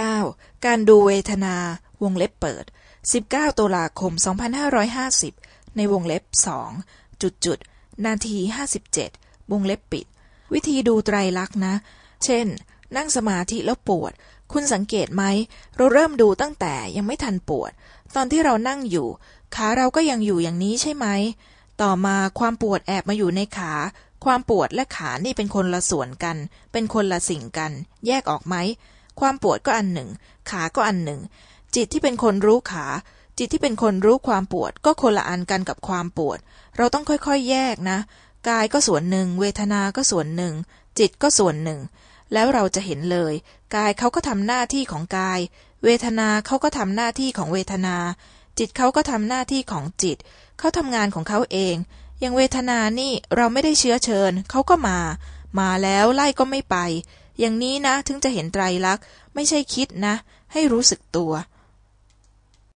9. การดูเวทนาวงเล็บเปิด 19ตุลาคม 2550 ในวงเล็บสองจุดจุดนาที 57 วงเล็บปิด วิธีดูไตรลักษณ์นะ เช่น นั่งสมาธิแล้วปวด คุณสังเกตไหม เราเริ่มดูตั้งแต่ยังไม่ทันปวด ตอนที่เรานั่งอยู่ ขาเราก็ยังอยู่อย่างนี้ใช่ไหม ต่อมาความปวดแอบมาอยู่ในขา ความปวดและขานี่เป็นคนละส่วนกัน เป็นคนละสิ่งกัน แยกออกไหม ความปวดก็อันหนึ่ง ขาก็อันหนึ่ง จิตที่เป็นคนรู้ขา จิตที่เป็นคนรู้ความปวด ก็คนละอันกันกับความปวด เราต้องค่อยๆแยกนะ กายก็ส่วนหนึ่ง เวทนาก็ส่วนหนึ่ง จิตก็ส่วนหนึ่ง แล้วเราจะเห็นเลย กายเขาก็ทำหน้าที่ของกาย เวทนาเขาก็ทำหน้าที่ของเวทนา จิตเขาก็ทำหน้าที่ของจิต เขาทำงานของเขาเองอย่างเวทนานี่เราไม่ได้เชื้อเชิญ เขาก็มา มาแล้วไล่ก็ไม่ไป อย่างนี้นะ ถึงจะเห็นไตรลักษณ์ไม่ใช่คิดนะ ให้รู้สึกตัว